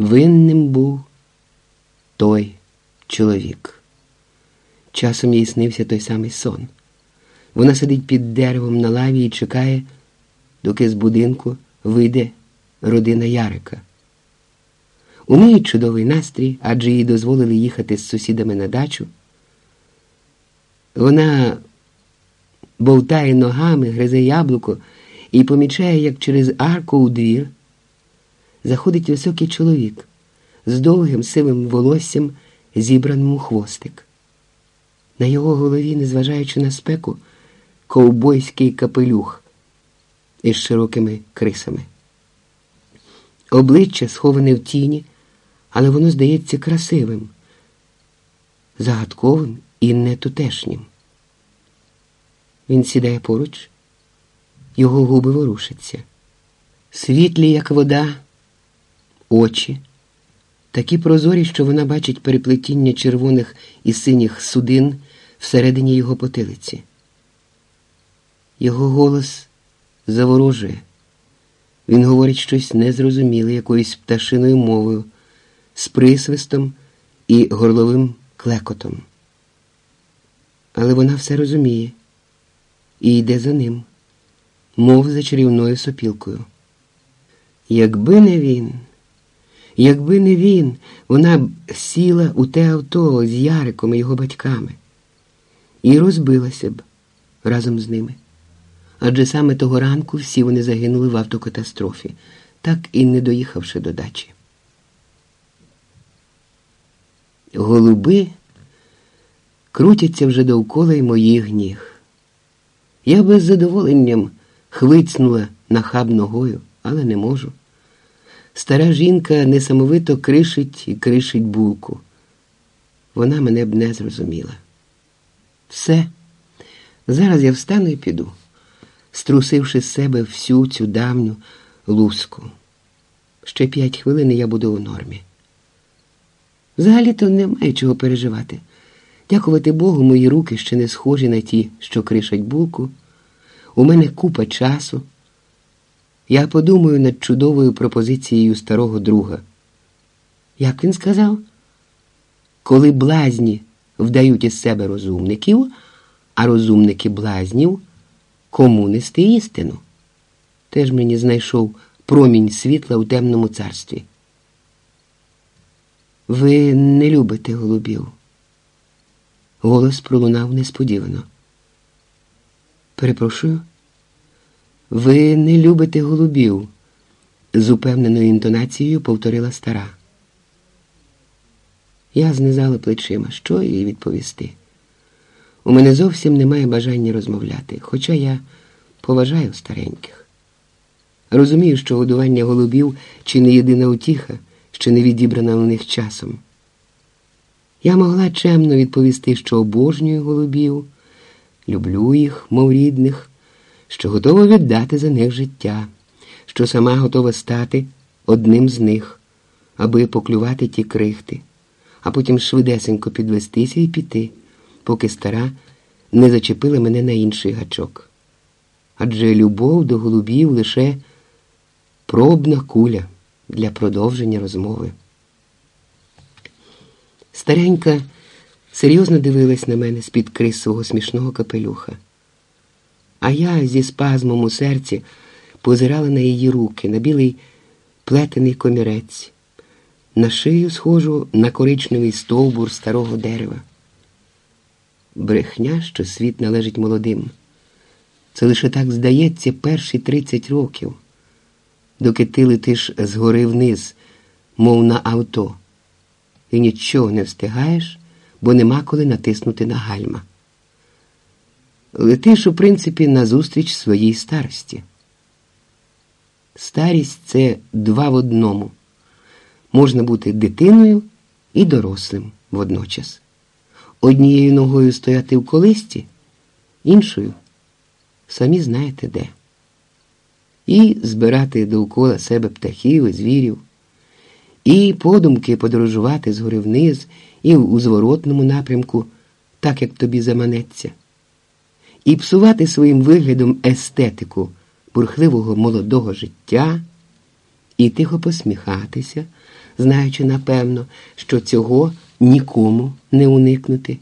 Винним був той чоловік. Часом їй снився той самий сон. Вона сидить під деревом на лаві і чекає, доки з будинку вийде родина Ярика. У неї чудовий настрій, адже їй дозволили їхати з сусідами на дачу. Вона бовтає ногами, гризе яблуко і помічає, як через арку у двір заходить високий чоловік з довгим сивим волоссям, зібраним у хвостик. На його голові, незважаючи на спеку, ковбойський капелюх із широкими крисами. Обличчя сховане в тіні, але воно здається красивим, загадковим і нетутешнім. Він сідає поруч, його губи ворушаться, світлі, як вода, очі, такі прозорі, що вона бачить переплетіння червоних і синіх судин всередині його потилиці. Його голос заворожує. Він говорить щось незрозуміле якоюсь пташиною мовою, з присвистом і горловим клекотом. Але вона все розуміє і йде за ним, мов за чарівною сопілкою. Якби не він, якби не він, вона б сіла у те авто з Яриком і його батьками і розбилася б разом з ними. Адже саме того ранку всі вони загинули в автокатастрофі, так і не доїхавши до дачі. Голуби крутяться вже довкола й моїх ніг. Я би з задоволенням хвицнула нахаб ногою, але не можу. Стара жінка несамовито кришить і кришить булку. Вона мене б не зрозуміла. Все, зараз я встану і піду, струсивши з себе всю цю давню луску. Ще п'ять хвилин і я буду у нормі. Взагалі-то немає чого переживати. Дякувати Богу, мої руки ще не схожі на ті, що кришать булку. У мене купа часу. Я подумаю над чудовою пропозицією старого друга. Як він сказав? Коли блазні вдають із себе розумників, а розумники блазнів, кому нести істину? Теж мені знайшов промінь світла у темному царстві. Ви не любите голубів. Голос пролунав несподівано. Перепрошую, ви не любите голубів, з упевненою інтонацією повторила стара. Я знизала плечима, що їй відповісти. У мене зовсім немає бажання розмовляти, хоча я поважаю стареньких. Розумію, що годування голубів чи не єдина утіха, що не відібрана у них часом. Я могла чемно відповісти, що обожнюю голубів, люблю їх, мов рідних, що готова віддати за них життя, що сама готова стати одним з них, аби поклювати ті крихти, а потім швидесенько підвестися і піти, поки стара не зачепила мене на інший гачок. Адже любов до голубів лише пробна куля для продовження розмови. Старенька серйозно дивилась на мене з-під крис свого смішного капелюха. А я зі спазмом у серці позирала на її руки, на білий плетений комірець, на шию схожу на коричневий стовбур старого дерева. Брехня, що світ належить молодим. Це лише так здається перші тридцять років, доки ти летиш згори вниз, мов на авто і нічого не встигаєш, бо нема коли натиснути на гальма. Летиш, у принципі, назустріч своїй старості. Старість це два в одному. Можна бути дитиною і дорослим водночас. Однією ногою стояти в колисті, іншою самі знаєте де. І збирати довкола себе птахів і звірів і подумки подорожувати згори вниз і у зворотному напрямку, так як тобі заманеться, і псувати своїм виглядом естетику бурхливого молодого життя, і тихо посміхатися, знаючи напевно, що цього нікому не уникнути.